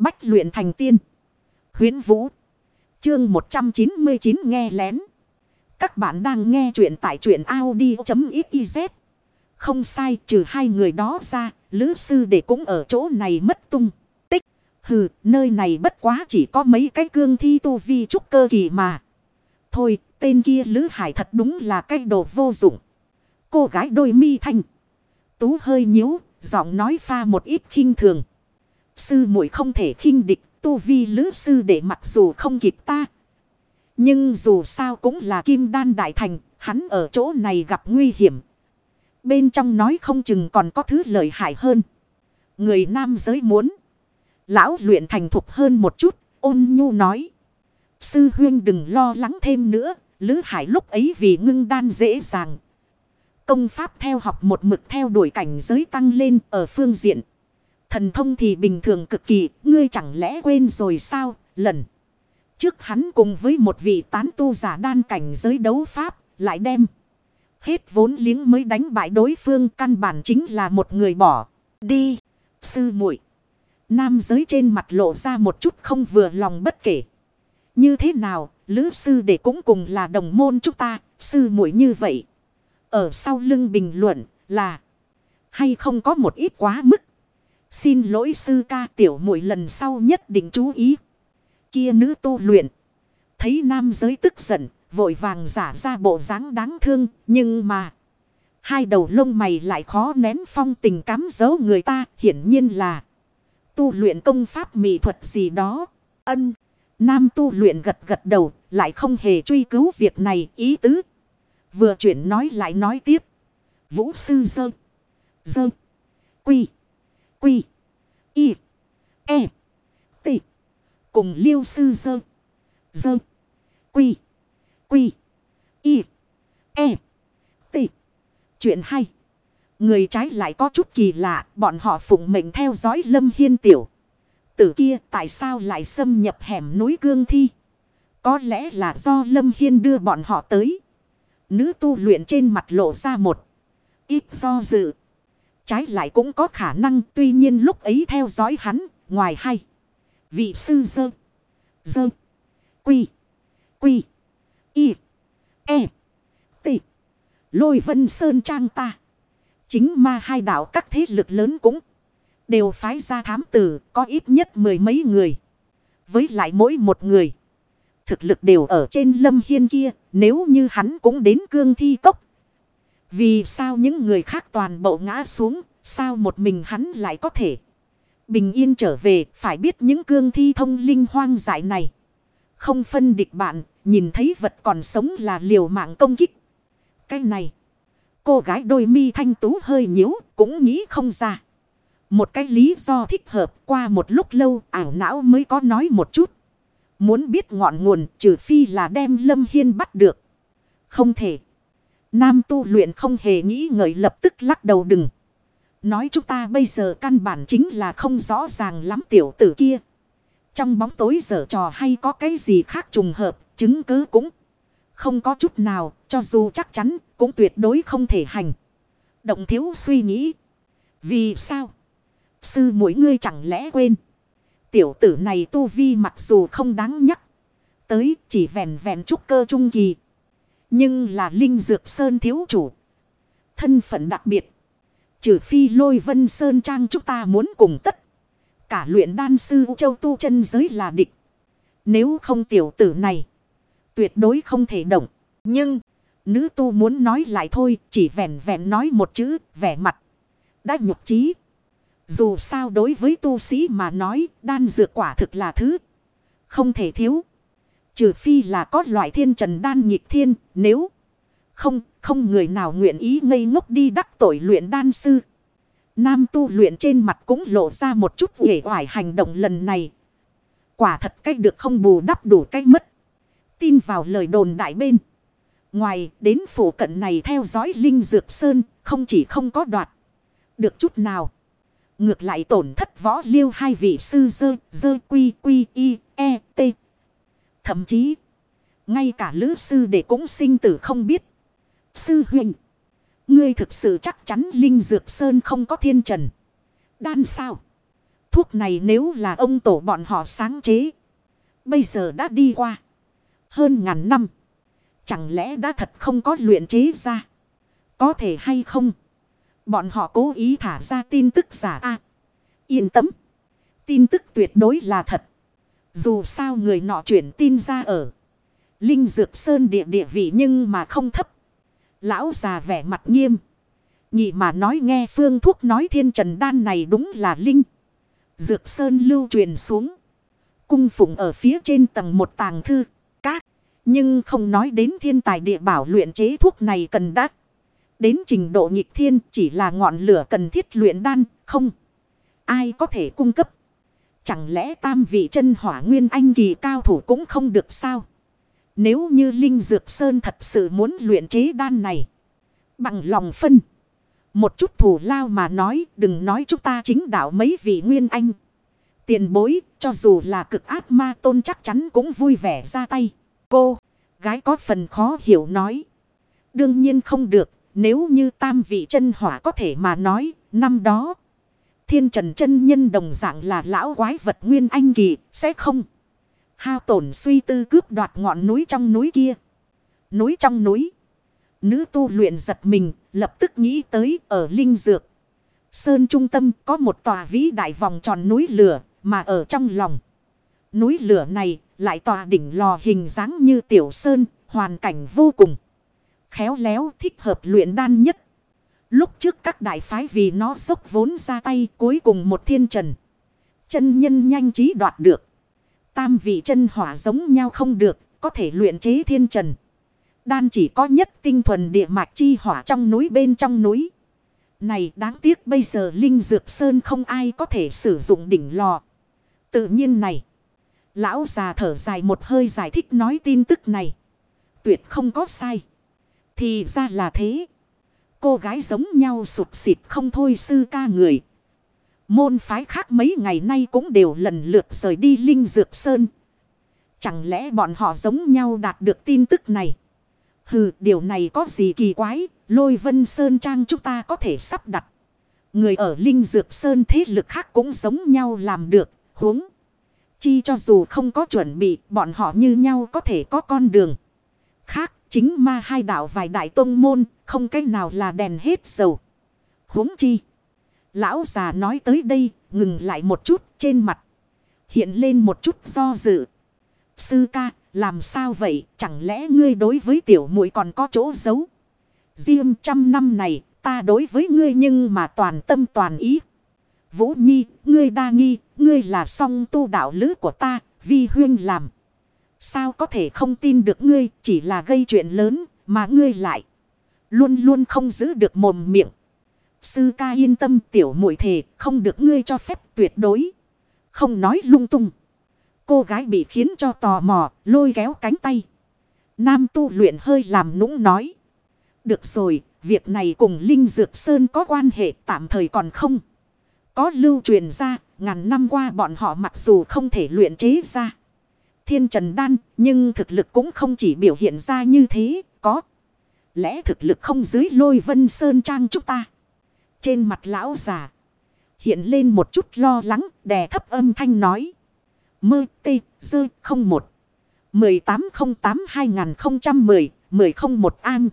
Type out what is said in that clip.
Bách luyện thành tiên. Huyến Vũ. Chương 199 nghe lén. Các bạn đang nghe truyện tại truyện Audi.xyz. Không sai, trừ hai người đó ra. Lữ sư để cũng ở chỗ này mất tung. Tích. Hừ, nơi này bất quá chỉ có mấy cái cương thi tu vi trúc cơ kỳ mà. Thôi, tên kia Lữ Hải thật đúng là cái đồ vô dụng. Cô gái đôi mi thanh. Tú hơi nhíu. Giọng nói pha một ít khinh thường. Sư muội không thể khinh địch, tu vi lữ sư để mặc dù không kịp ta. Nhưng dù sao cũng là kim đan đại thành, hắn ở chỗ này gặp nguy hiểm. Bên trong nói không chừng còn có thứ lợi hại hơn. Người nam giới muốn. Lão luyện thành thục hơn một chút, ôn nhu nói. Sư huyên đừng lo lắng thêm nữa, Lữ Hải lúc ấy vì ngưng đan dễ dàng. Công pháp theo học một mực theo đuổi cảnh giới tăng lên ở phương diện. Thần thông thì bình thường cực kỳ, ngươi chẳng lẽ quên rồi sao, lần. Trước hắn cùng với một vị tán tu giả đan cảnh giới đấu pháp, lại đem. Hết vốn liếng mới đánh bại đối phương căn bản chính là một người bỏ. Đi, sư muội Nam giới trên mặt lộ ra một chút không vừa lòng bất kể. Như thế nào, lữ sư để cũng cùng là đồng môn chúng ta, sư muội như vậy. Ở sau lưng bình luận là hay không có một ít quá mức. Xin lỗi sư ca tiểu muội lần sau nhất định chú ý. Kia nữ tu luyện. Thấy nam giới tức giận, vội vàng giả ra bộ dáng đáng thương, nhưng mà. Hai đầu lông mày lại khó nén phong tình cám dấu người ta, hiển nhiên là. Tu luyện công pháp mỹ thuật gì đó. Ân. Nam tu luyện gật gật đầu, lại không hề truy cứu việc này, ý tứ. Vừa chuyển nói lại nói tiếp. Vũ sư dơ. Dơ. Quy. Quy. Y. E. T. Cùng liêu sư dơ. Dơ. Quy. Quy. Y. E. T. Chuyện hay. Người trái lại có chút kỳ lạ. Bọn họ phụng mệnh theo dõi lâm hiên tiểu. Tử kia tại sao lại xâm nhập hẻm núi cương thi. Có lẽ là do lâm hiên đưa bọn họ tới. Nữ tu luyện trên mặt lộ ra một. Ít do dự. Trái lại cũng có khả năng tuy nhiên lúc ấy theo dõi hắn, ngoài hay. Vị sư dơ. Dơ. Quy. Quy. Y. E. T. Lôi vân sơn trang ta. Chính ma hai đạo các thế lực lớn cũng đều phái ra thám tử có ít nhất mười mấy người. Với lại mỗi một người. Thực lực đều ở trên lâm hiên kia nếu như hắn cũng đến cương thi cốc vì sao những người khác toàn bộ ngã xuống, sao một mình hắn lại có thể bình yên trở về, phải biết những cương thi thông linh hoang dại này. Không phân địch bạn, nhìn thấy vật còn sống là liều mạng công kích. Cái này, cô gái đôi mi thanh tú hơi nhíu, cũng nghĩ không ra. Một cái lý do thích hợp qua một lúc lâu ảo não mới có nói một chút. Muốn biết ngọn nguồn trừ phi là đem Lâm Hiên bắt được. Không thể. Nam tu luyện không hề nghĩ ngợi lập tức lắc đầu đừng. Nói chúng ta bây giờ căn bản chính là không rõ ràng lắm tiểu tử kia. Trong bóng tối giờ trò hay có cái gì khác trùng hợp, chứng cứ cũng không có chút nào, cho dù chắc chắn cũng tuyệt đối không thể hành. Động thiếu suy nghĩ. Vì sao? Sư mỗi ngươi chẳng lẽ quên. Tiểu tử này tu vi mặc dù không đáng nhắc. Tới chỉ vẹn vẹn trúc cơ trung kỳ. Nhưng là Linh Dược Sơn thiếu chủ. Thân phận đặc biệt. Trừ phi lôi vân Sơn Trang chúng ta muốn cùng tất. Cả luyện đan sư châu tu chân giới là địch. Nếu không tiểu tử này. Tuyệt đối không thể động. Nhưng. Nữ tu muốn nói lại thôi. Chỉ vẹn vẹn nói một chữ. Vẻ mặt. Đã nhục trí. Dù sao đối với tu sĩ mà nói. Đan dược quả thực là thứ. Không thể thiếu. Trừ phi là có loại thiên trần đan nhịp thiên, nếu không, không người nào nguyện ý ngây ngốc đi đắc tội luyện đan sư. Nam tu luyện trên mặt cũng lộ ra một chút uể oải hành động lần này. Quả thật cách được không bù đắp đủ cách mất. Tin vào lời đồn đại bên. Ngoài đến phủ cận này theo dõi Linh Dược Sơn không chỉ không có đoạt được chút nào. Ngược lại tổn thất võ liêu hai vị sư dơ, dơ quy quy y, e, t, Thậm chí, ngay cả lữ sư để cũng sinh tử không biết. Sư huynh, ngươi thực sự chắc chắn Linh Dược Sơn không có thiên trần. Đan sao? Thuốc này nếu là ông tổ bọn họ sáng chế. Bây giờ đã đi qua. Hơn ngàn năm. Chẳng lẽ đã thật không có luyện chế ra. Có thể hay không. Bọn họ cố ý thả ra tin tức giả a Yên tâm. Tin tức tuyệt đối là thật. Dù sao người nọ chuyển tin ra ở. Linh Dược Sơn địa địa vị nhưng mà không thấp. Lão già vẻ mặt nghiêm. Nhị mà nói nghe phương thuốc nói thiên trần đan này đúng là Linh. Dược Sơn lưu truyền xuống. Cung phụng ở phía trên tầng một tàng thư. Các. Nhưng không nói đến thiên tài địa bảo luyện chế thuốc này cần đắt. Đến trình độ nhịp thiên chỉ là ngọn lửa cần thiết luyện đan. Không. Ai có thể cung cấp. Chẳng lẽ tam vị chân hỏa nguyên anh kỳ cao thủ cũng không được sao? Nếu như Linh Dược Sơn thật sự muốn luyện chế đan này. Bằng lòng phân. Một chút thủ lao mà nói đừng nói chúng ta chính đạo mấy vị nguyên anh. Tiền bối cho dù là cực ác ma tôn chắc chắn cũng vui vẻ ra tay. Cô, gái có phần khó hiểu nói. Đương nhiên không được, nếu như tam vị chân hỏa có thể mà nói, năm đó. Thiên trần chân nhân đồng dạng là lão quái vật nguyên anh kỳ, sẽ không. Hao tổn suy tư cướp đoạt ngọn núi trong núi kia. Núi trong núi. Nữ tu luyện giật mình, lập tức nghĩ tới ở Linh Dược. Sơn trung tâm có một tòa vĩ đại vòng tròn núi lửa, mà ở trong lòng. Núi lửa này lại tòa đỉnh lò hình dáng như tiểu sơn, hoàn cảnh vô cùng. Khéo léo thích hợp luyện đan nhất. Lúc trước các đại phái vì nó sốc vốn ra tay cuối cùng một thiên trần. Chân nhân nhanh trí đoạt được. Tam vị chân hỏa giống nhau không được, có thể luyện chế thiên trần. Đan chỉ có nhất tinh thuần địa mạch chi hỏa trong núi bên trong núi. Này đáng tiếc bây giờ Linh Dược Sơn không ai có thể sử dụng đỉnh lò. Tự nhiên này. Lão già thở dài một hơi giải thích nói tin tức này. Tuyệt không có sai. Thì ra là thế. Cô gái giống nhau sụt xịt không thôi sư ca người. Môn phái khác mấy ngày nay cũng đều lần lượt rời đi Linh Dược Sơn. Chẳng lẽ bọn họ giống nhau đạt được tin tức này? Hừ, điều này có gì kỳ quái, lôi vân Sơn Trang chúng ta có thể sắp đặt. Người ở Linh Dược Sơn thế lực khác cũng giống nhau làm được, huống. Chi cho dù không có chuẩn bị, bọn họ như nhau có thể có con đường. Khác, chính ma hai đạo vài đại tông môn, không cách nào là đèn hết dầu. huống chi. Lão già nói tới đây, ngừng lại một chút trên mặt. Hiện lên một chút do dự. Sư ca, làm sao vậy? Chẳng lẽ ngươi đối với tiểu muội còn có chỗ giấu? Riêng trăm năm này, ta đối với ngươi nhưng mà toàn tâm toàn ý. Vũ Nhi, ngươi đa nghi, ngươi là song tu đạo lữ của ta, vi huyên làm. Sao có thể không tin được ngươi, chỉ là gây chuyện lớn, mà ngươi lại. Luôn luôn không giữ được mồm miệng. Sư ca yên tâm tiểu muội thề không được ngươi cho phép tuyệt đối. Không nói lung tung. Cô gái bị khiến cho tò mò, lôi kéo cánh tay. Nam tu luyện hơi làm nũng nói. Được rồi, việc này cùng Linh Dược Sơn có quan hệ tạm thời còn không. Có lưu truyền ra, ngàn năm qua bọn họ mặc dù không thể luyện chế ra. Thiên Trần Đan, nhưng thực lực cũng không chỉ biểu hiện ra như thế, có. Lẽ thực lực không dưới lôi vân sơn trang chúng ta. Trên mặt lão già. Hiện lên một chút lo lắng, đè thấp âm thanh nói. Mơ tê dơ không một. 1808-2010, 1001 an.